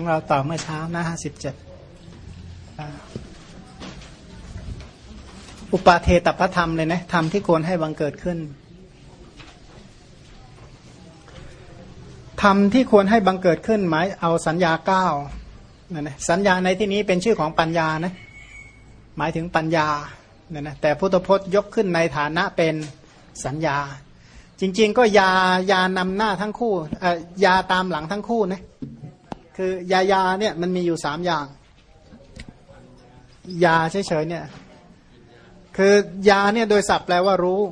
ของเราต่อเมื่อเช้าหน้าห้าสิบเจ็ดอุปาเทตพระธรรมเลยนะธรรมที่ควรให้บังเกิดขึ้นธรรมที่ควรให้บังเกิดขึ้นหมายเอาสัญญาเก้านั่นนะสัญญาในที่นี้เป็นชื่อของปัญญานะหมายถึงปัญญาเนี่ยนะแต่พุทธพจน์ยกขึ้นในฐานะเป็นสัญญา จริง ๆ ก็ยายานำหน้าทั้งคู่ยาตามหลังทั้งคู่นะ คือยายาเนี่ยมันมีอยู่สามอย่าง ยาเฉยๆเนี่ย คือยาเนี่ยโดยศัพท์แปลว่ารู้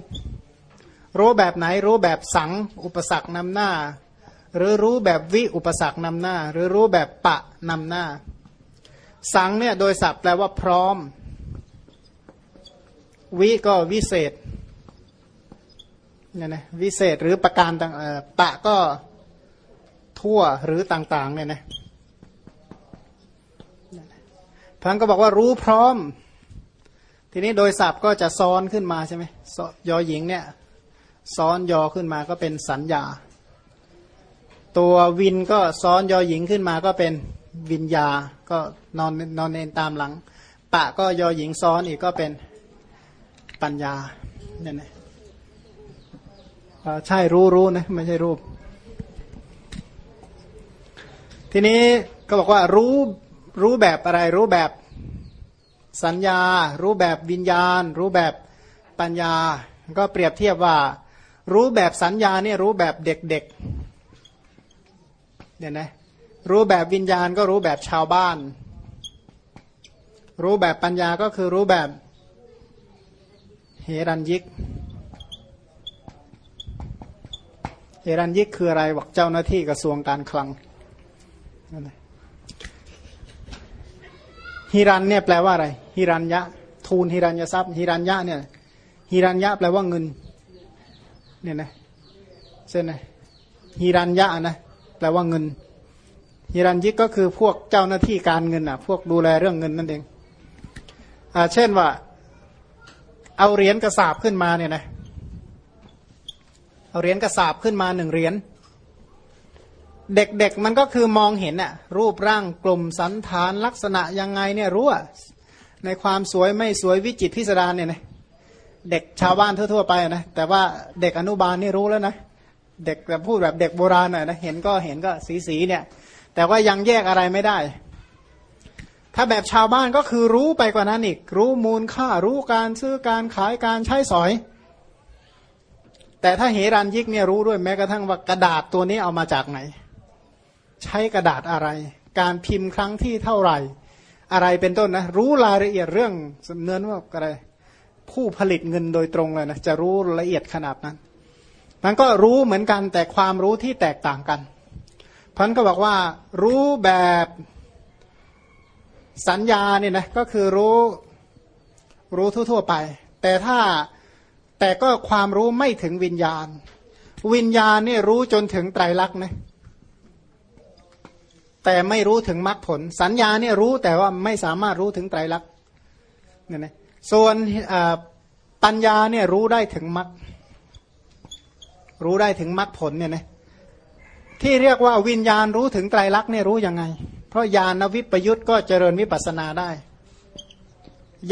รู้แบบไหนรู้แบบสัง อุปสรรคนำหน้า หรือรู้แบบวิอุปสรรคนำหน้า หรือรู้แบบปะนำหน้า สังเนี่ยโดยศัพท์แปลว่าพร้อม วิก็วิเศษเนี่ยนะวิเศษหรือประการต่างปะก็ทั่วหรือต่างๆเนี่ยนะ ท่านก็บอกว่ารู้พร้อม ทีนี้โดยศัพท์ก็จะซ้อนขึ้นมาใช่ไหมยอหญิงเนี่ย ซ้อนยอขึ้นมาก็เป็นสัญญา ตัววินก็ซ้อนยอหญิงขึ้นมาก็เป็นวิญญา ก็นอนนอนเนนตามหลัง ปะก็ยอหญิงซ้อนอีกก็เป็นปัญญาเนี่ยนะใช่รู้รู้นะไม่ใช่รูป ทีนี้ก็บอกว่ารู้ รู้แบบอะไรรู้แบบสัญญา รู้แบบวิญญาณ รู้แบบปัญญา ก็เปรียบเทียบว่า รู้แบบสัญญาเนี่ยรู้แบบเด็กๆเนี่ยนะรู้แบบวิญญาณก็รู้แบบชาวบ้าน รู้แบบปัญญาก็คือรู้แบบเฮรันยิกเฮรันยิกคืออะไรบอกเจ้าหน้าที่กระทรวงการคลัง ฮิรันเนี่ยแปลว่าอะไรฮิรัญยะ ทูลฮิรัญยทรัพย์ฮิรัญยะเนี่ยฮิรัญยะแปลว่าเงินเนี่ยนะเช่นไงฮิรัญยะนะแปลว่าเงินฮิรัญยิกก็คือพวกเจ้าหน้าที่การเงินอะ พวกดูแลเรื่องเงินนั่นเองอ่าเช่นว่า เอาเหรียญกระสาบขึ้นมาเนี่ยนะเอาเหรียญกระสาบขึ้นมาหนึ่งเหรียญ เด็กๆมันก็คือมองเห็นอะรูปร่างกลุ่มสันฐานลักษณะยังไงเนี่ยรู้อะในความสวยไม่สวยวิจิตพิสดารเนี่ยนะเด็กชาวบ้านทั่วๆไปนะแต่ว่าเด็กอนุบาลนี่รู้แล้วนะเด็กแบบพูดแบบเด็กโบราณหน่อยนะเห็นก็เห็นก็สีสีเนี่ย แต่ว่ายังแยกอะไรไม่ได้ ถ้าแบบชาวบ้านก็คือรู้ไปกว่านั้นอีก รู้มูลค่ารู้การซื้อการขายการใช้สอย แต่ถ้าเหรันยิกเนี่ยรู้ด้วยแม้กระทั่งว่ากระดาษตัวนี้เอามาจากไหน ใช้กระดาษอะไร การพิมพ์ครั้งที่เท่าไหร่ อะไรเป็นต้นนะ รู้รายละเอียดเรื่องเนื้อว่าอะไรผู้ผลิตเงินโดยตรงเลยนะจะรู้ละเอียดขนาดนั้นมันก็รู้เหมือนกันแต่ความรู้ที่แตกต่างกันพันก็บอกว่ารู้แบบสัญญาเนี่ยนะก็คือรู้รู้ทั่วๆไป แต่ถ้าแต่ก็ความรู้ไม่ถึงวิญญาณ วิญญาณเนี่ยรู้จนถึงไตรลักษณ์นะ แต่ไม่รู้ถึงมรรคผล สัญญาเนี่ยรู้แต่ว่าไม่สามารถรู้ถึงไตรลักษณ์เนี่ยนะส่วนปัญญาเนี่ยรู้ได้ถึงมรรครู้ได้ถึงมรรคผลเนี่ยนะที่เรียกว่าวิญญาณรู้ถึงไตรลักษณ์เนี่ยรู้ยังไง เพราะญาณวิปยุทธ์ก็เจริญวิปัสนาได้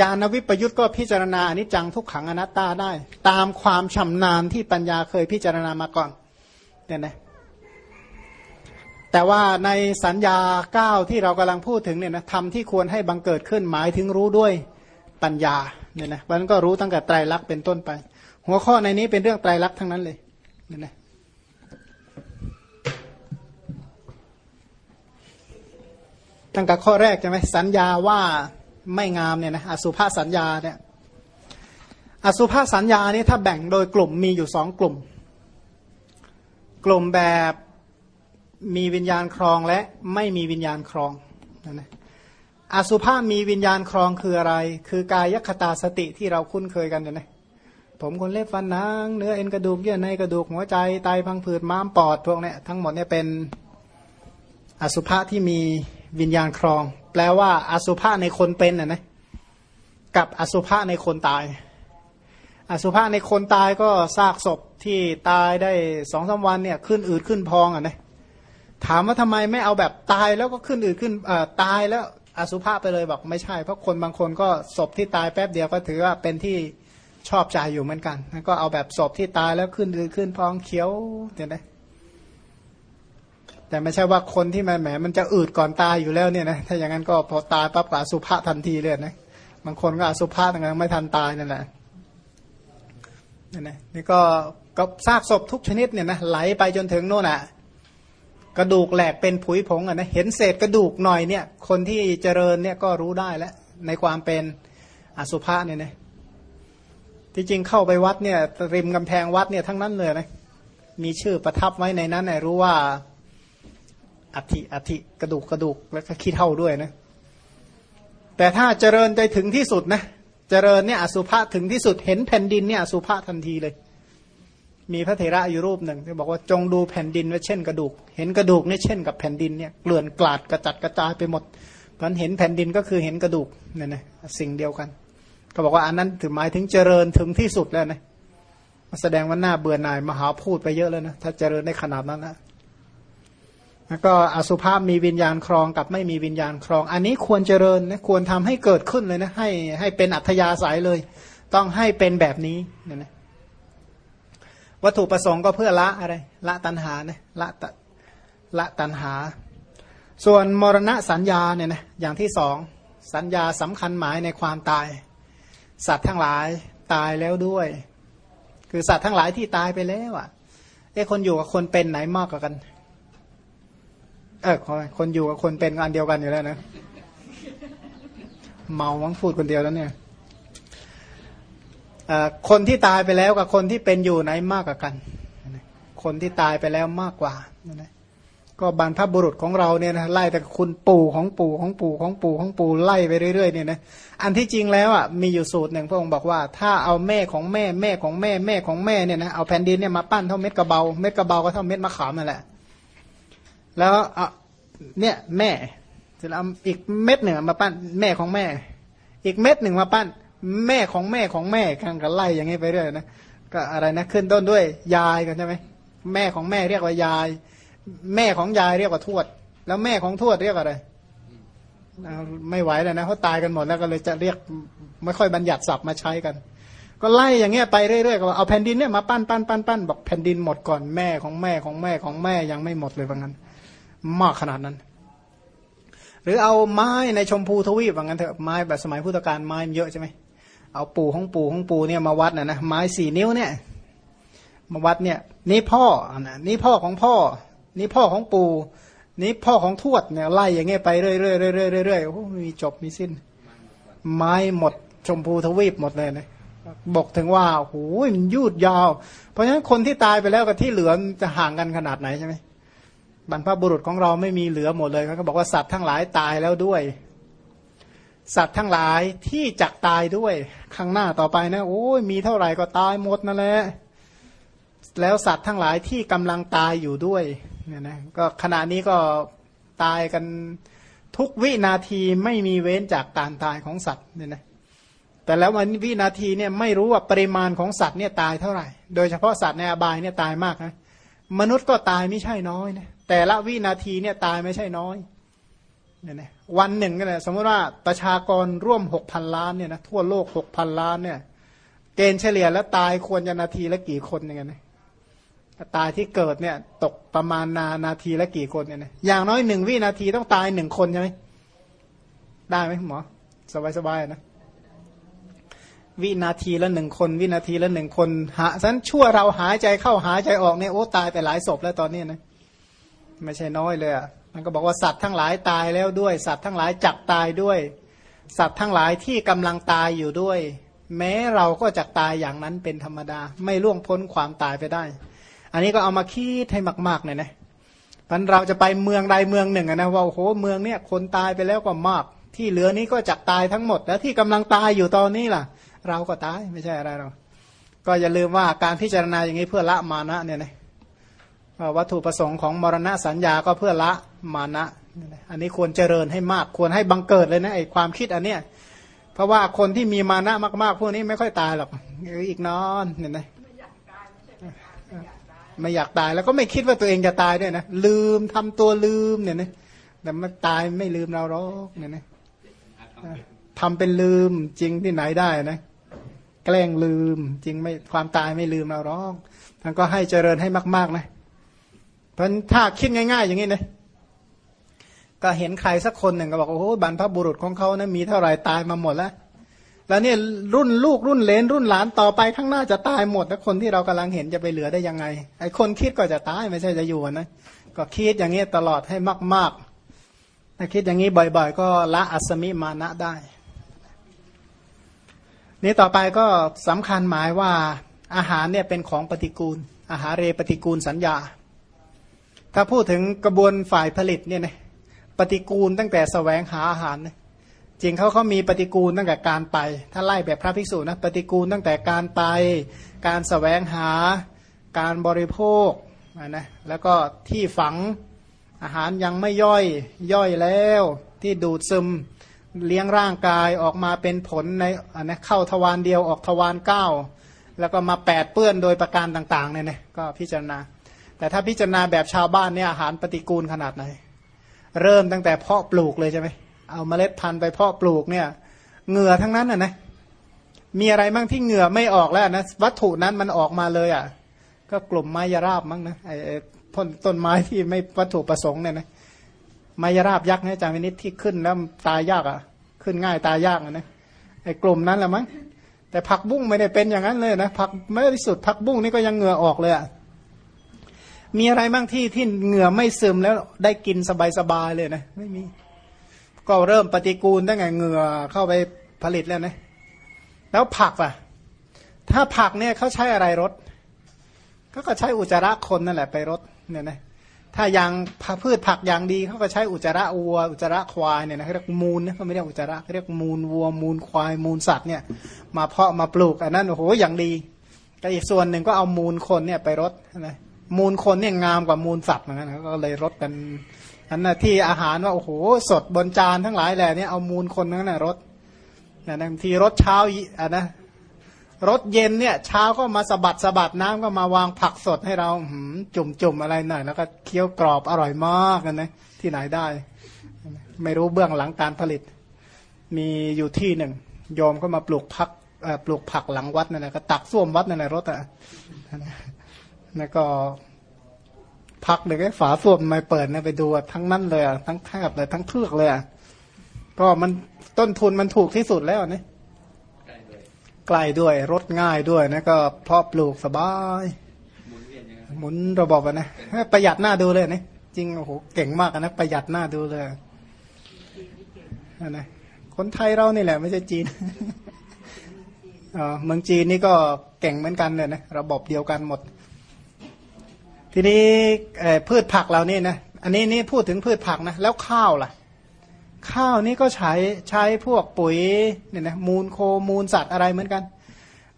ญาณวิปยุทธ์ก็พิจารณาอนิจจังทุกขังอนัตตาได้ ตามความชำนาญที่ปัญญาเคยพิจารณามาก่อนเนี่ยนะ แต่ว่าในสัญญาเก้าที่เรากำลังพูดถึงเนี่ยนะทำที่ควรให้บังเกิดขึ้นหมายถึงรู้ด้วยปัญญาเนี่ยนะมันก็รู้ตั้งแต่ไตรลักษณ์เป็นต้นไป หัวข้อในนี้เป็นเรื่องไตรลักษณ์ทั้งนั้นเลยเนี่ยนะตั้งแต่ข้อแรกใช่ไหมสัญญาว่าไม่งามเนี่ยนะอสุภาสัญญาเนี่ยอสุภาสัญญานี่ถ้าแบ่งโดยกลุ่มมีอยู่สองกลุ่ม กลุ่มแบบ มีวิญญาณครองและไม่มีวิญญาณครองนะนะอสุภาพมีวิญญาณครองคืออะไร คือกายคตาสติที่เราคุ้นเคยกันเนี่ยนะผมคนเล็บฟันนางเนื้อเอ็นกระดูกเยื่อในกระดูกหัวใจไตพังผืดม้ามปอดพวกนี้ทั้งหมดเนี่ยเป็นอสุภะที่มีวิญญาณครอง แปลว่าอสุภะในคนเป็นน่ะนะกับอสุภะในคนตาย อสุภะในคนตายก็ซากศพที่ตายได้สองสาวันเนี่ยขึ้นอืดขึ้นพองอะนะ ถามว่าทำไมไม่เอาแบบตายแล้วก็ขึ้นอื่นขึ้นตายแล้วอสุภะไปเลยบอกไม่ใช่ เพราะคนบางคนก็ศพที่ตายแป๊บเดียวก็ถือว่าเป็นที่ชอบใจอยู่เหมือนกันแล้วก็เอาแบบศพที่ตายแล้วขึ้นอื่นขึ้นพองเขียวเห็นไหมแต่ไม่ใช่ว่าคนที่มันแหมมันจะอืดก่อนตายอยู่แล้วเนี่ยนะถ้าอย่างนั้นก็พอตายปั๊บก็อสุภะทันทีเลยนะบางคนก็อสุภะต่างๆไม่ทันตายนั่นแหละนี่นะนี่ก็ก็ซากศพทุกชนิดเนี่ยนะไหลไปจนถึงโน่นอะ กระดูกแหลกเป็นผุยผงอะนะเห็นเศษกระดูกหน่อยเนี่ย คนที่เจริญเนี่ยก็รู้ได้แล้ว ในความเป็นอสุภะเนี่ยนะที่จริงเข้าไปวัดเนี่ยริมกำแพงวัดเนี่ยทั้งนั้นเลยนะมีชื่อประทับไว้ในนั้นนะรู้ว่าอัฐิอัฐิกระดูกกระดูกแล้วก็ขี้เท่าด้วยนะแต่ถ้าเจริญไปถึงที่สุดนะเจริญเนี่ยอสุภะถึงที่สุดเห็นแผ่นดินเนี่ยอสุภะทันทีเลย มีพระเถระอยู่รูปหนึ่งที่บอกว่าจงดูแผ่นดินว่าเช่นกระดูก เห็นกระดูกนี่เช่นกับแผ่นดินเนี่ยเกลื่อนกลาดกระจัดกระจายไปหมดเพันเห็นแผ่นดินก็คือเห็นกระดูกเนี่ยนะสิ่งเดียวกัน ก็บอกว่าอันนั้นถึงหมายถึงเจริญถึงที่สุดแล้วนะแสดงว่าหน้าเบื่อหน่ายมหาพูดไปเยอะแล้วนะถ้าเจริญในขนาดนั้นนะแล้วก็อสุภาพมีวิญญาณครองกับไม่มีวิญญาณครอง อันนี้ควรเจริญนะควรทำให้เกิดขึ้นเลยนะให้ให้เป็นอัธยาศัยเลย ต้องให้เป็นแบบนี้เนี่ยนะ วัตถุประสงค์ก็เพื่อละอะไรละตัณหานะละละตัณหา ส่วนมรณะสัญญาเนี่ยนะอย่างที่สองสัญญาสำคัญหมายในความตาย สัตว์ทั้งหลายตายแล้วด้วย คือสัตว์ทั้งหลายที่ตายไปแล้วอะไอ้คนอยู่กับคนเป็นไหนมากกว่ากัน เออคนอยู่กับคนเป็นอันเดียวกันอยู่แล้วนะเมาวังพูดคนเดียวแล้วเนี่ย คนที่ตายไปแล้วกับคนที่เป็นอยู่ไหนมากกว่ากัน คนที่ตายไปแล้วมากกว่าก็บรรพบุรุษของเราเนี่ยนะไล่แต่คุณปู่ของปู่ของปู่ของปู่ของปู่ไล่ไปเรื่อยๆเนี่ยนะอันที่จริงแล้วอะมีอยู่สูตรหนึ่งพระองค์บอกว่า ถ้าเอาแม่ของแม่แม่ของแม่แม่ของแม่เนี่ยนะเอาแผ่นดินเนี่ยมาปั้นเท่าเม็ดกระเบาเม็ดกระเบาก็เท่าเม็ดมะขามนั่นแหละ แล้วเนี่ยแม่จะเอาอีกเม็ดหนึ่งมาปั้นแม่ของแม่ อีกเม็ดหนึ่งมาปั้น แม่ของแม่ของแม่กันกันไล่อย่างนี้ไปเรื่อยนะก็อะไรนะขึ้นต้นด้วยยายกันใช่ไหมแม่ของแม่เรียกว่ายาย แม่ของยายเรียกว่าทวด แล้วแม่ของทวดเรียกอะไรไม่ไหวแล้วนะเขาตายกันหมดแล้วก็เลยจะเรียกไม่ค่อยบัญญัติศัพท์มาใช้กัน ก็ไล่อย่างเงี้ยไปเรื่อยๆก็เอาแผ่นดินเนี่ยมาปั้นปั้นปั้นปั้นบอกแผ่นดินหมดก่อนแม่ของแม่ของแม่ของแม่ยังไม่หมดเลยว่างั้น มากขนาดนั้น หรือเอาไม้ในชมพูทวีปว่างั้นเถอะไม้แบบสมัยพุทธกาลไม้เยอะใช่ไหม เอาปู่ของปู่ของปู่เนี่ยมาวัดนะนะไม้สี่นิ้วเนี่ย มาวัดเนี่ย นี่พ่อนะนี่พ่อของพ่อ นี่พ่อของปู่นี่พ่อของทวดเนี่ยไล่อย่างเงี้ยไปเรื่อยๆเรื่อยๆเรื่อยๆโอ้มีจบมีสิ้น ไม้หมดชมพูทวีปหมดเลยนะบอกถึงว่าโอ้ยมันยืดยาว เพราะฉะนั้นคนที่ตายไปแล้วกับที่เหลือจะห่างกันขนาดไหนใช่ไหมบรรพบุรุษของเราไม่มีเหลือหมดเลยเขาบอกว่าสัตว์ทั้งหลายตายแล้วด้วย สัตว์ทั้งหลายที่จักตายด้วยข้างหน้าต่อไปนะโอ้ยมีเท่าไหร่ก็ตายหมดนั่นแหละแล้วสัตว์ทั้งหลายที่กำลังตายอยู่ด้วยเนี่ยนะก็ขณะนี้ก็ตายกันทุกวินาทีไม่มีเว้นจากการตายของสัตว์เนี่ยนะแต่แล้ววันวินาทีเนี่ยไม่รู้ว่าปริมาณของสัตว์เนี่ยตายเท่าไหร่ โดยเฉพาะสัตว์ในอบายเนี่ยตายมากนะมนุษย์ก็ตายไม่ใช่น้อยนะแต่ละวินาทีเนี่ยตายไม่ใช่น้อย เนี่ยนะวันหนึ่งก็เลยสมมติว่าประชากรร่วมหกพันล้านเนี่ยนะทั่วโลกหกพันล้านเนี่ยเกณฑ์เฉลี่ยแล้วตายควรจะนาทีละกี่คนอย่างเงี้ยตายที่เกิดเนี่ยตกประมาณนานาทีละกี่คนเนี่ยนะอย่างน้อยหนึ่งวินาทีต้องตายหนึ่งคนใช่ไหมได้ไหมหมอสบายๆนะวินาทีละหนึ่งคน วินาทีละหนึ่งคนหาฉันชั่วเราหายใจเข้าหายใจออกเนี่ยโอ้ตายไปหลายศพแล้วตอนนี้นะไม่ใช่น้อยเลยอะ มันก็บอกว่าสัตว์ทั้งหลายตายแล้วด้วย สัตว์ทั้งหลายจักตายด้วย สัตว์ทั้งหลายที่กำลังตายอยู่ด้วย แม้เราก็จะตายอย่างนั้นเป็นธรรมดา ไม่ล่วงพ้นความตายไปได้ อันนี้ก็เอามาคิดให้มากๆเลยนะมันเราจะไปเมืองใดเมืองหนึ่งนะว่าโอ้โหเมืองเนี้ยคนตายไปแล้วก็มาก ที่เหลือนี้ก็จักตายทั้งหมด แล้วที่กำลังตายอยู่ตอนนี้ล่ะ เราก็ตายไม่ใช่อะไรหรอกก็อย่าลืมว่าการพิจารณาอย่างนี้เพื่อละมานะเนี่ยนะวัตถุประสงค์ของมรณะสัญญาก็เพื่อละ มานะ อันนี้ควรเจริญให้มากควรให้บังเกิดเลยนะไอความคิดอันเนี้ยเพราะว่าคนที่มีมานะมาก ๆ พวกนี้ไม่ค่อยตายหรอกอีกนอนเห็นไหมไม่อยากตายแล้วก็ไม่คิดว่าตัวเองจะตายด้วยนะลืมทำตัวลืมเนี่ยนะแต่มันตายไม่ลืมเราหรอกเนี่ยนะทำเป็นลืมจริงที่ไหนได้นะแกล้งลืมจริงไม่ความตายไม่ลืมเราหรอกท่านก็ให้เจริญให้มาก ๆ นะเพราะถ้าคิดง่าย ๆ อย่างนี้นะ ก็เห็นใครสักคนหนึ่งก็บอกโอ้โหบรรพบุรุษของเขานะมีเท่าไหร่ตายมาหมดแล้ว แล้วเนี่ยรุ่นลูกรุ่นเลนรุ่นหลานต่อไปข้างหน้าจะตายหมดแล้วคนที่เรากำลังเห็นจะไปเหลือได้ยังไงไอ้คนคิดก็จะตายไม่ใช่จะอยู่นะก็คิดอย่างนี้ตลอดให้มากๆถ้าคิดอย่างนี้บ่อย ๆ ก็ละอัศมิมานะได้ นี่ต่อไปก็สำคัญหมายว่าอาหารเนี่ยเป็นของปฏิกูล อาหารเรปฏิกูลสัญญา ถ้าพูดถึงกระบวนฝ่ายผลิตเนี่ยนะ ปฏิกูลตั้งแต่สแสวงหาอาหารจริงเขาเขามีปฏิกูลตั้งแต่การไป ถ้าไล่แบบพระภิกษุนะปฏิกูลตั้งแต่การไป การสแสวงหาการบริโภคนะแล้วก็ที่ฝังอาหารยังไม่ย่อยย่อยแล้ว ที่ดูดซึมเลี้ยงร่างกายออกมาเป็นผลในนะเข้าทวารเดียวออกทวารเก้าแล้วก็มาแปดเปื้อนโดยประการต่างๆเนี่ยนะก็พิจารณา แต่ถ้าพิจารณาแบบชาวบ้านเนี่ยอาหารปฏิกูลขนาดไหน เริ่มตั้งแต่เพาะปลูกเลยใช่ไหมเอาเมล็ดพันธุ์ไปเพาะปลูกเนี่ยเหงื่อทั้งนั้นอะนะมีอะไรบ้างที่เหงื่อไม่ออกแล้วนะวัตถุนั้นมันออกมาเลยอะ ก็กลุ่มไม้ยราบมั้งนะไอ้ต้นต้นไม้ที่ไม่วัตถุประสงค์เนี่ยนะไม้ยราบยักษ์นะจามินิตที่ขึ้นแล้วตายยากอะ ขึ้นง่ายตายยากนะไอ้กลุ่มนั้นแหละมั้งแต่ผักบุ้งไม่ได้เป็นอย่างนั้นเลยนะผักไม่ที่สุดผักบุ้งนี่ก็ยังเหงื่อออกเลยอะ มีอะไรบ้างที่ที่เหงื่อไม่ซึมแล้วได้กินสบายๆเลยนะ ไม่มี ก็เริ่มปฏิกูลตั้งแต่เหงื่อเข้าไปผลิตแล้วนะ แล้วผักอะ ถ้าผักเนี่ยเขาใช้อะไรรดก็ก็ใช้อุจจาระคนนั่นแหละไปรดเนี่ยนะถ้ายังพืชผักอย่างดีเขาก็ใช้อุจจาระวัวอุจจาระควายเนี่ยนะเขาเรียกมูลนะเขาไม่เรียกอุจจาระเขาเรียกมูลวัวมูลควายมูลสัตว์เนี่ย มาเพาะมาปลูกอันนั้นโอ้โหอย่างดีแต่อีกส่วนหนึ่งก็เอามูลคนเนี่ยไปรดนะ มูลคนเนี่ยงามกว่ามูลสัตว์เหมือนกันก็เลยรดกันอันน่ะที่อาหารว่าโอ้โหสดบนจานทั้งหลายแหล่นี่เอามูลคนนั้นน่ะรสนะบางทีรสเช้าอะนะรสเย็นเนี่ยเช้าก็มาสะบัดสะบัดน้ำก็มาวางผักสดให้เราจุ่มจุ่มอะไรหน่อย แล้วก็เคี้ยวกรอบอร่อยมากกันนะที่ไหนได้ ไม่รู้เบื้องหลังการผลิต มีอยู่ที่หนึ่งโยมก็มาปลูกผักปลูกผักหลังวัดนั่นแหละก็ตักส้วมวัดนั่นแหละรถอะ แล้วก็พักเลยก็ฝาส้วมไม่เปิดนะไปดูทั้งนั้นเลยทั้งแทบเลยทั้งเทือกเลยอะก็มันต้นทุนมันถูกที่สุดแล้วนี่ใกลด้วยรถง่ายด้วยนะก็เพาะปลูกสบายหมุนระบบนะประหยัดหน้าดูเลยนะจริงโอ้โหเก่งมากนะประหยัดหน้าดูเลยนะคนไทยเรานี่แหละไม่ใช่จีนเมืองจีนนี่ก็เก่งเหมือนกันเลยนะระบบเดียวกันหมด ทีนี้พืชผักเรานี่นะอันนี้นี่พูดถึงพืชผักนะแล้วข้าวล่ะ ข้าวนี่ก็ใช้ใช้พวกปุ๋ยเนี่ยนะมูลโคมูลสัตว์อะไรเหมือนกัน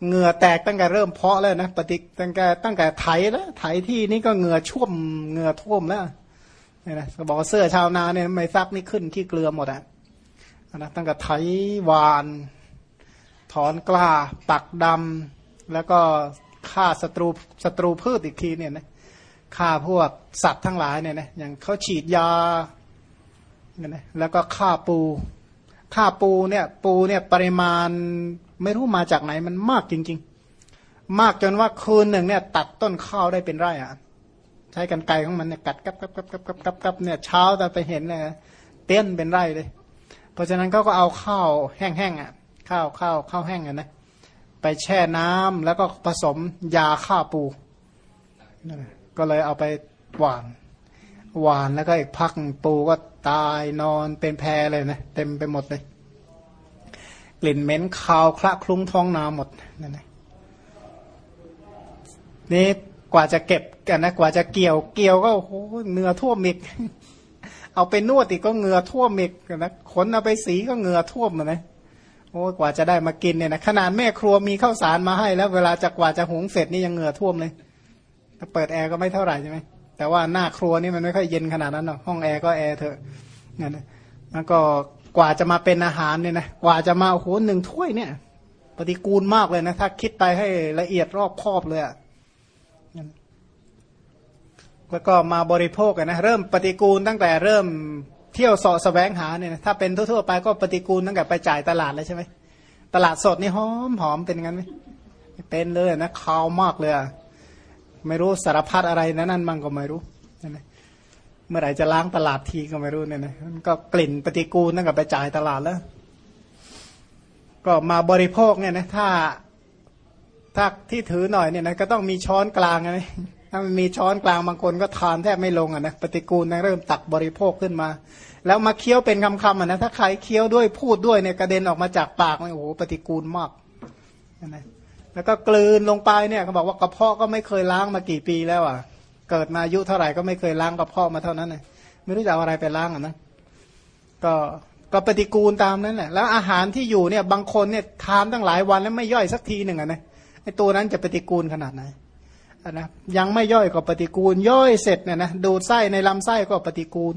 เหงื่อแตกตั้งแต่เริ่มเพาะแล้วนะปฏิตั้งแต่ตั้งแต่ไถแล้วไถที่นี่ก็เหงื่อช่วมเหงื่อท่วมแล้วเนี่ยนะบอกเสื้อชาวนาเนี่ยไม่ซักนี่ขึ้นขี้เกลือหมดอะนะตั้งแต่ไถวาน ถอนกล้า ปักดำแล้วก็ฆ่าศัตรูศัตรูพืชอีกทีเนี่ยนะ ฆ่าพวกสัตว์ทั้งหลายเนี่ยนะอย่างเขาฉีดยาเนี่ยนะแล้วก็ฆ่าปูฆ่าปูเนี่ยปูเนี่ยปริมาณไม่รู้มาจากไหนมันมากจริง ๆ มากจนว่าคืนหนึ่งเนี่ย ตัดต้นข้าวได้เป็นไร่อะใช้กันไกของมันเนี่ยกัดกับกับกับกับกับกับกับเนี่ยเช้าแต่ไปเห็นเนี่ยเต้นเป็นไร่เลย เพราะฉะนั้นเขาก็เอาข้าวแห้งๆอะข้าวข้าวข้าวแห้งอะนะไปแช่น้ำแล้วก็ผสมยาฆ่าปูนั่น ก็เลยเอาไปหวาน หวานแล้วก็อีกพักปูก็ตายนอนเป็นแพรเลยนะเต็มไปหมดเลย กลิ่นเหม็นคาวคละคลุ้งท้องนาหมดนั่นนะนี่กว่าจะเก็บกันนะกว่าจะเกี่ยวเกี่ยวก็โอ้โหเนื้อท่วมอีกเอาไปนวดอีกก็เหงื่อท่วมอีกนะขนเอาไปสีก็เหงื่อท่วมนะโอ้กว่าจะได้มากินเนี่ยนะขนาดแม่ครัวมีข้าวสารมาให้แล้ว เวลาจะกว่าจะหุงเสร็จนี่ยังเหงื่อท่วมเลย ถ้าเปิดแอร์ก็ไม่เท่าไหร่ใช่ไหมแต่ว่าหน้าครัวนี่มันไม่ค่อยเย็นขนาดนั้นหรอกห้องแอร์ก็แอร์เถอะนั่นแล้วก็กว่าจะมาเป็นอาหารเนี่ยนะกว่าจะมาโอ้โหหนึ่งถ้วยเนี่ย ปฏิกูลมากเลยนะ ถ้าคิดไปให้ละเอียดรอบครอบเลยอะ่ะแล้วก็มาบริโภคกันนะเริ่มปฏิกูลตั้งแต่เริ่มเที่ยวสาะแสวงหาเนี่ยนะถ้าเป็นทั่วๆไปก็ปฏิกูลตั้งแต่ไปจ่ายตลาดเลยใช่ไหมตลาดสดนี่หอมหอมเป็นงั้นไหมเป็นเลยนะคาวมากเลย ไม่รู้สารพัดอะไรนั้นนั่นมั่งก็ไม่รู้นะเมื่อไหร่จะล้างตลาดทีก็ไม่รู้เนี่ยนะมันก็กลิ่นปฏิกูลตั้งแต่ไปจ่ายตลาดแล้ว ก็มาบริโภคเนี่ยนะถ้าถ้าที่ถือหน่อยเนี่ยนะก็ต้องมีช้อนกลางไงถ้ามันมีช้อนกลางบางคนก็ทานแทบไม่ลงอะนะปฏิกูลนะเริ่มตักบริโภคขึ้นมา แล้วมาเคี้ยวเป็นคำๆอะนะถ้าใครเคี้ยวด้วยพูดด้วยเนี่ยกระเด็นออกมาจากปากเลยโอ้โหปฏิกูลมากนะ แล้วก็กลืนลงไปเนี่ยเขาบอกว่ากระเพาะก็ไม่เคยล้างมากี่ปีแล้วอะ เกิดมาอายุเท่าไหร่ก็ไม่เคยล้างกระเพาะมาเท่านั้นเลยไม่รู้จะเอาอะไรไปล้างอะนะก็ก็ปฏิกูลตามนั้นแหละแล้วอาหารที่อยู่เนี่ยบางคนเนี่ยทานตั้งหลายวันแล้วไม่ย่อยสักทีหนึ่งอะนะไอตัวนั้นจะปฏิกูลขนาดไหนนะยังไม่ย่อยก็ปฏิกูล ย่อยเสร็จเนี่ยนะดูดไส้ในลำไส้ก็ปฏิกูล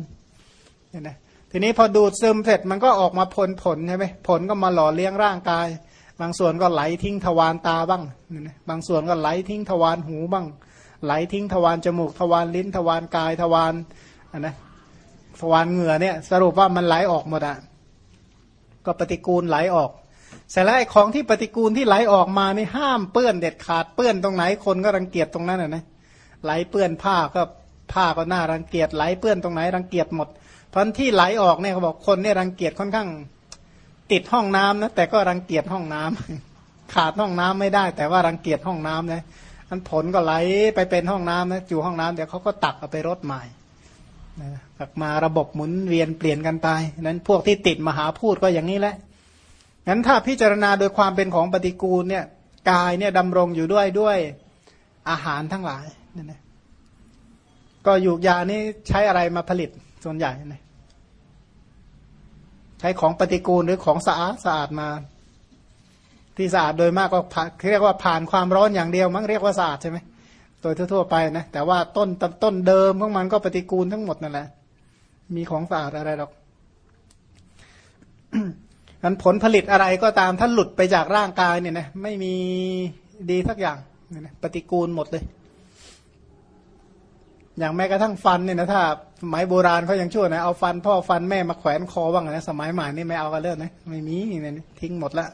เนี่ยนะทีนี้พอดูดซึมเสร็จมันก็ออกมาผลผลใช่ไหมผลก็มาหล่อเลี้ยงร่างกาย บางส่วนก็ไหลทิ้งทวารตาบ้าง บางส่วนก็ไหลทิ้งทวารหูบ้าง ไหลทิ้งทวารจมูกทวารลิ้นทวารกายทวารอันนะทวารเหงื่อเนี่ย สรุปว่ามันไหลออกหมดอะก็ปฏิกูลไหลออกเสร็จแล้วไอ้ของที่ปฏิกูลที่ไหลออกมานี่ห้ามเปื้อนเด็ดขาดเปื้อนตรงไหนคนก็รังเกียจตรงนั้นอะนะไหลเปื้อนผ้าก็ผ้าก็น่ารังเกียจไหลเปื้อนตรงไหนรังเกียจหมด เพราะที่ไหลออกเนี่ยเขาบอกคนเนี่ยรังเกียจค่อนข้าง ติดห้องน้ำนะแต่ก็รังเกียจห้องน้ำขาดห้องน้ำไม่ได้ แต่ว่ารังเกียจห้องน้ำนะมันผลก็ไหลไปเป็นห้องน้ำนะอยู่ห้องน้ำเดี๋ยวเขาก็ตักเอาไปรดใหม่นะตักมาระบบหมุนเวียนเปลี่ยนกันไปนั้นพวกที่ติดมหาพูดก็อย่างนี้แหละงั้นถ้าพิจารณาโดยความเป็นของปฏิกูลเนี่ยกายเนี่ยดำรงอยู่ด้วยด้วยอาหารทั้งหลายนี่นะก็อยู่ยานี้ใช้อะไรมาผลิตส่วนใหญ่นี่ย ใช้ของปฏิกูลหรือของสะอาดสะอาดมา ที่สะอาดโดยมากก็เรียกว่าผ่านความร้อนอย่างเดียว มั้งเรียกว่าสะอาดใช่ไหมโดยทั่วๆไปนะแต่ว่าต้นต้นเดิมของมันก็ปฏิกูลทั้งหมดนั่นแหละมีของสะอาดอะไรหรอกนั้นผลผลิตอะไรก็ตามถ้าหลุดไปจากร่างกายเนี่ยนะไม่มีดีสักอย่างปฏิกูลหมดเลย อย่างแม้กระทั่งฟันเนี่ยนะถ้าสมัยโบราณเขายังชั่วนะเอาฟันพ่อฟันแม่มาแขวนคอบ้างนะสมัยใหม่นี่ไม่เอากันเลิกนะไม่มีเนี่ยทิ้งหมดละ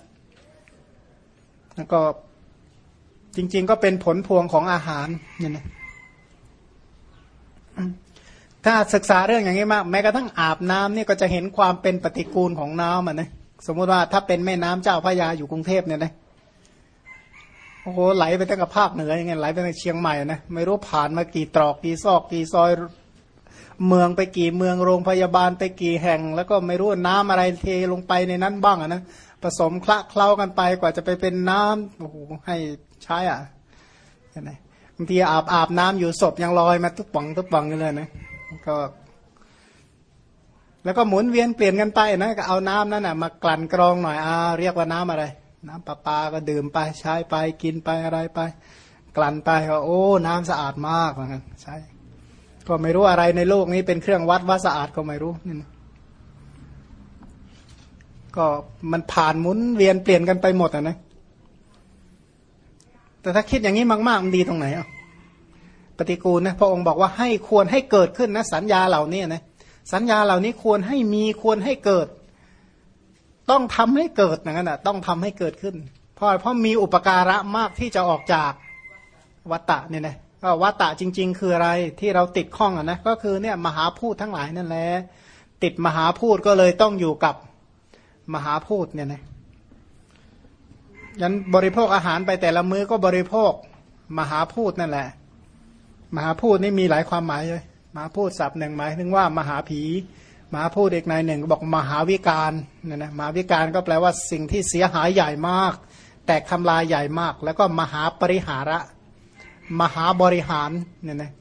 แล้วก็จริง ๆ ก็เป็นผลพวงของอาหารเนี่ยนะถ้าศึกษาเรื่องอย่างนี้มาก แม้กระทั่งอาบน้ำนี่ก็จะเห็นความเป็นปฏิกูลของน้ำอะนะสมมติว่าถ้าเป็นแม่น้ำเจ้าพระยาอยู่กรุงเทพเนี่ยนะ โอ้โหไหลไปตั้งแต่ภาคเหนือยังไงไหลไปในเชียงใหม่นะไม่รู้ผ่านมากี่ตรอกกี่ซอกกี่ซอยเมืองไปกี่เมืองโรงพยาบาลไปกี่แห่ง แล้วก็ไม่รู้น้ำอะไรเทลงไปในนั้นบ้างนะผสมคละเคล้ากันไปกว่าจะไปเป็นน้ำโอ้โหให้ใช้อะเห็นไหมบางทีอาบอาบน้ำอยู่ศพยังลอยมาตุ๊บปังตุ๊บปังกันเลยนะก็แล้วก็หมุนเวียนเปลี่ยนกันไปนะก็เอาน้ำนั่นนะมากลั่นกรองหน่อยอ่าเรียกว่าน้ำอะไร น้ำประปาก็ดื่มไปใช้ไปกินไปอะไรไป กลั่นไปก็โอ้ น้ำสะอาดมากเหมือนกันใช่ก็ไม่รู้อะไรในโลกนี้เป็นเครื่องวัดว่าสะอาดก็ไม่รู้นี่ก็มันผ่านหมุนเวียนเปลี่ยนกันไปหมดอะนะแต่ถ้าคิดอย่างนี้มากๆมันดีตรงไหนอะปฏิกูลนะพระองค์บอกว่าให้ควรให้เกิดขึ้นนะสัญญาเหล่านี้นะสัญญาเหล่านี้ควรให้มีควรให้เกิด ต้องทำให้เกิดอย่างนั้นอะต้องทำให้เกิดขึ้น เพราะเพราะมีอุปการะมากที่จะออกจากวัตตะเนี่ยนะก็วัตตะจริง ๆ คืออะไรที่เราติดข้องอะนะก็คือเนี่ยมหาพูดทั้งหลายนั่นแหละติดมหาพูดก็เลยต้องอยู่กับมหาพูดเนี่ยนะยันบริโภคอาหารไปแต่ละมื้อก็บริโภคมหาพูดนั่นแหละ มหาพูดนี่มีหลายความหมายเลยมหาพูดศัพท์หนึ่งหมายถึงว่ามหาผี มาพูดเอกนายหนึ่งบอกมหาวิการเนี่ยนะมหาวิการก็แปลว่าสิ่งที่เสียหายใหญ่มาก แตกทำลายใหญ่มาก แล้วก็มหาปริหาระ มหาบริหารเนี่ยนะ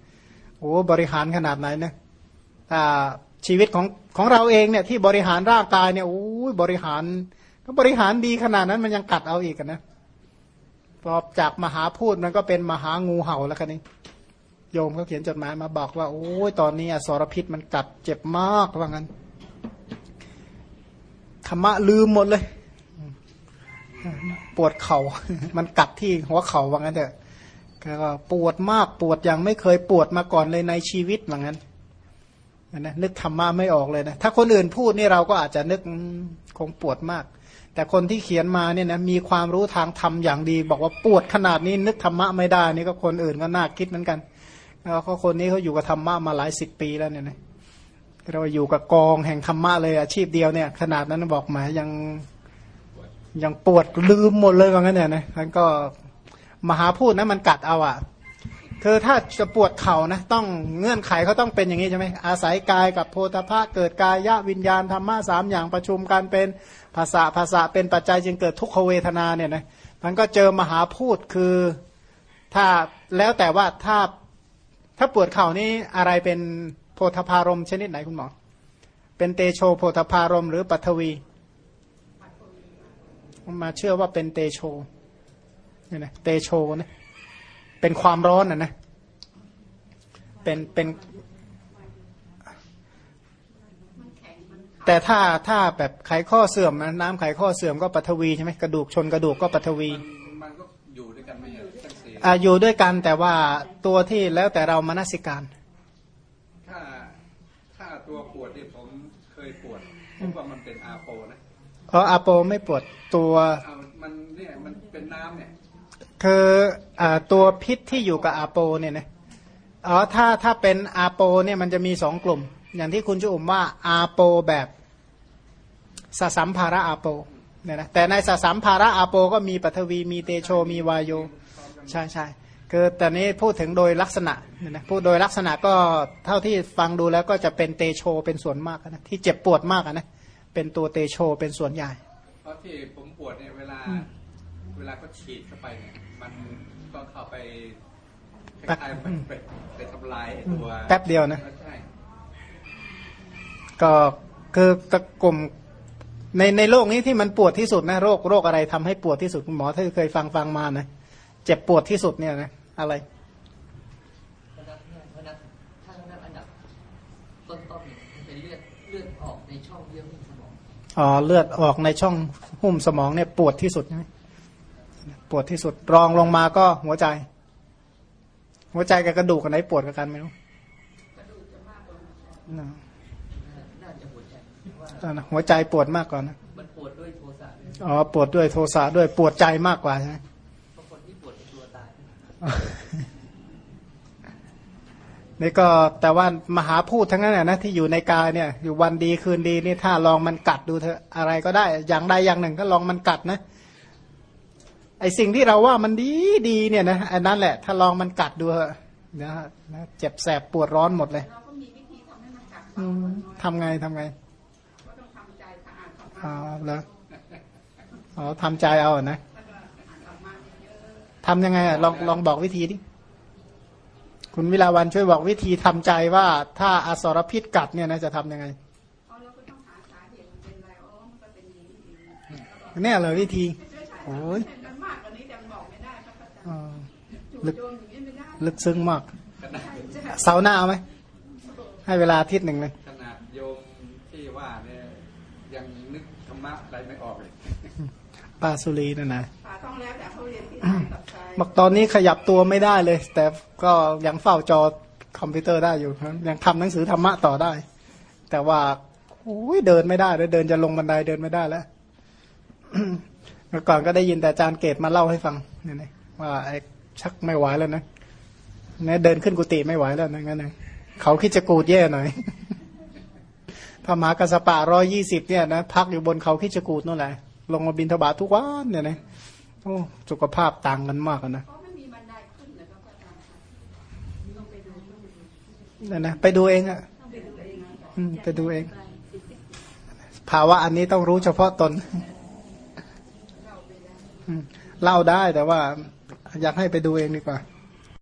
โอ้บริหารขนาดไหนนะชีวิตของของเราเองเนี่ยที่บริหารร่างกายเนี่ยโอ้ยบริหาร ก็บริหารดีขนาดนั้นมันยังกัดเอาอีกนะพอจากมหาพูดมันก็เป็นมหางูเห่าแล้วกันนี่ โยมเขาเขียนจดหมายมาบอกว่า โอ้ยตอนนี้อสรพิษมันกัดเจ็บมากว่างั้นธรรมะลืมหมดเลย ปวดเขา่ามันกัดที่หัวเข่าว่างั้นเถอะก็ปวดมากปวดอย่างไม่เคยปวดมาก่อนเลยในชีวิตเหมือนกันนะนึกธรรมะไม่ออกเลยนะ ถ้าคนอื่นพูดนี่เราก็อาจจะนึกคงปวดมาก แต่คนที่เขียนมาเนี่ยนะมีความรู้ทางธรรมอย่างดี บอกว่าปวดขนาดนี้นึกธรรมะไม่ได้ นี่ก็คนอื่นก็น่าคิดเหมือนกัน แล้วก็คนนี้เขาอยู่กับธรรมะมาหลายสิบปีแล้วเนี่ยนะเราอยู่กับกองแห่งธรรมะเลยอาชีพเดียวเนี่ย ขนาดนั้นบอกหมายังยังปวดลืมหมดเลยว่างั้นเนี่ยนะมันก็มหาพูดนะมันกัดเอาอะคือถ้าจะปวดเข่านะต้องเงื่อนไขเขาต้องเป็นอย่างนี้ใช่ไหมอาศัยกายกับโพธาภะเกิดกายะวิญญาณธรรมะสามอย่างประชุมกันเป็นภาษาภาษาเป็นปัจจัยจึงเกิดทุกขเวทนาเนี่ยนะมันก็เจอมหาพูดคือถ้าแล้วแต่ว่าถ้า ถ้าปวดเข่านี่อะไรเป็นโพธพารมชนิดไหนคุณหมอ เป็นเตโชโพธพารมหรือปัทวีมาเชื่อว่าเป็นเตโชเนี่ยนะเตโชนะเป็นความร้อนอะนะเป็นเป็นแต่ถ้าถ้าแบบไขข้อเสื่อมนะน้ำไขข้อเสื่อมก็ปัทวีใช่ไหมกระดูกชนกระดูกก็ปัทวี มันก็อยู่ด้วยกันไม่ใช่ อ่าอยู่ด้วยกันแต่ว่าตัวที่แล้วแต่เรามานสิการ ถ้าถ้าตัวปวดที่ผมเคยปวดผมว่ามันเป็นอาโปนะเพราะอาโปไม่ปวดตัวเอามันเนี่ยมันเป็นน้ำเนี่ยคืออ่าตัวพิษที่อยู่กับอาโปเนี่ยนะอ๋อถ้าถ้าเป็นอาโปเนี่ยมันจะมีสองกลุ่ม อย่างที่คุณจุอุมว่าอาโปแบบสสัมภาระอาโปเนี่ยนะแต่ในสสัมภาระอาโปก็มีปัทวีมีเตโชมีวายโย ใช่ใช่คือแต่นี้พูดถึงโดยลักษณะเนี่ยนะพูดโดยลักษณะก็เท่าที่ฟังดูแล้วก็จะเป็นเตโชเป็นส่วนมากนะที่เจ็บปวดมากอะนะเป็นตัวเตโชเป็นส่วนใหญ่ เพราะที่ผมปวดเนี่ยเวลาเวลาก็ฉีดเข้าไปเนี่ยมันก็เข้าไปคล้ายๆไปไปไปทำลายไอ้ตัวแป๊บเดียวนะใช่ก็คือกกลุ่มในในโลกนี้ที่มันปวดที่สุดนะโรคโรคอะไรทำให้ปวดที่สุดคุณหมอถ้าเคยฟังฟังมานะ เจ็บปวดที่สุดเนี่ยนะอะไรระดับเนี่ยระดับถ้าระดับอันดับต้นๆเนี่ยมันเป็นเลือดเลือดออกในช่องเยื่อหุ้มสมองอ๋อเลือดออกในช่องหุ้มสมองเนี่ยปวดที่สุดใช่ไหมปวดที่สุดรองลงมาก็หัวใจ หัวใจกับกระดูกอันไหนปวดกับกันไม่รู้น่ะน่าจะหัวใจว่านั่นนะหัวใจปวดมากกว่านะมันปวดด้วยโทสะด้วยอ๋อปวดด้วยโทสะด้วยปวดใจมากกว่าใช่ไหม นี่ก็แต่ว่ามหาพูดทั้งนั้นนะนะที่อยู่ในกายเนี่ย อยู่วันดีคืนดีนี่ถ้าลองมันกัดดูเถอะอะไรก็ได้ อย่างใดอย่างหนึ่งก็ลองมันกัดนะไอสิ่งที่เราว่ามันดีดีเนี่ยนะอันนั้นแหละ ถ้าลองมันกัดดูเถอะนะนะเจ็บแสบปวดร้อนหมดเลยเราก็มีวิธีทำให้มันกัดอืมทำไงทำไงก็ต้องทำใจสะอาดธรรมะอ๋อแล้วอ๋อทำใจเอาอะนะ ทำยังไงอะลองลองบอกวิธีดิคุณวิลาวันช่วยบอกวิธีทำใจว่าถ้าอสรพิษกัดเนี่ยนะจะทำยังไงๆเพราะเราก็ต้องหาสาเหตุมันเป็นอะไรอ๋อมันก็เป็นอย่างนี้เองแล้วก็เนี่ยเลยวิธีใช่ใช่โอ้ยเป็นกันมากกว่านี้แต่มันบอกไม่ได้ครับอาจารย์อ๋อจู่ลึกโจมอย่างนี้ไม่ได้ลึกซึ้งมากขนาดใช่ใช่เสาร์หน้าเอาไหม ให้เวลาอาทิตย์หนึ่งเลย ขนาดโยมที่ว่าเนี่ยยังนึกธรรมะอะไรไม่ออกเลยปาสุรีนั่นนะป่าต้องแล้วแต่เขาเรียนที่ไหนกั บอกตอนนี้ขยับตัวไม่ได้เลย แต่ก็ยังเฝ้าจอคอมพิวเตอร์ได้อยู่ยังทำหนังสือธรรมะต่อได้ แต่ว่าโอ้ยเดินไม่ได้เลยเดินจะลงบันไดเดินไม่ได้แล้วเมื่อก่อนก็ได้ยินแต่อาจารย์เกตมาเล่าให้ฟังเนี่ยนว่าไอ้ชักไม่ไหวแล้วนะเนี่ยเดินขึ้นกุฏิไม่ไหวแล้วนะงั้นนะเขาคิดจะกูดแย่หน่อยพระมหากัสสปะร้อยยี่สิบเนี่ยนะพักอยู่บนเขาคิดจะกูดนั่นแหละลงมาบินทบาททุกวันเนี่ยนะ โอ้สุขภาพต่างกันมากนะเพราะไม่มีบันไดขึ้นนะครับอาจารย์ต้องไปดูต้องไปดูนั่นนะไปดูเองอะไปดูเอง ภาวะอันนี้ต้องรู้เฉพาะตนเล่าได้แต่ว่า อยากให้ไปดูเองดีกว่า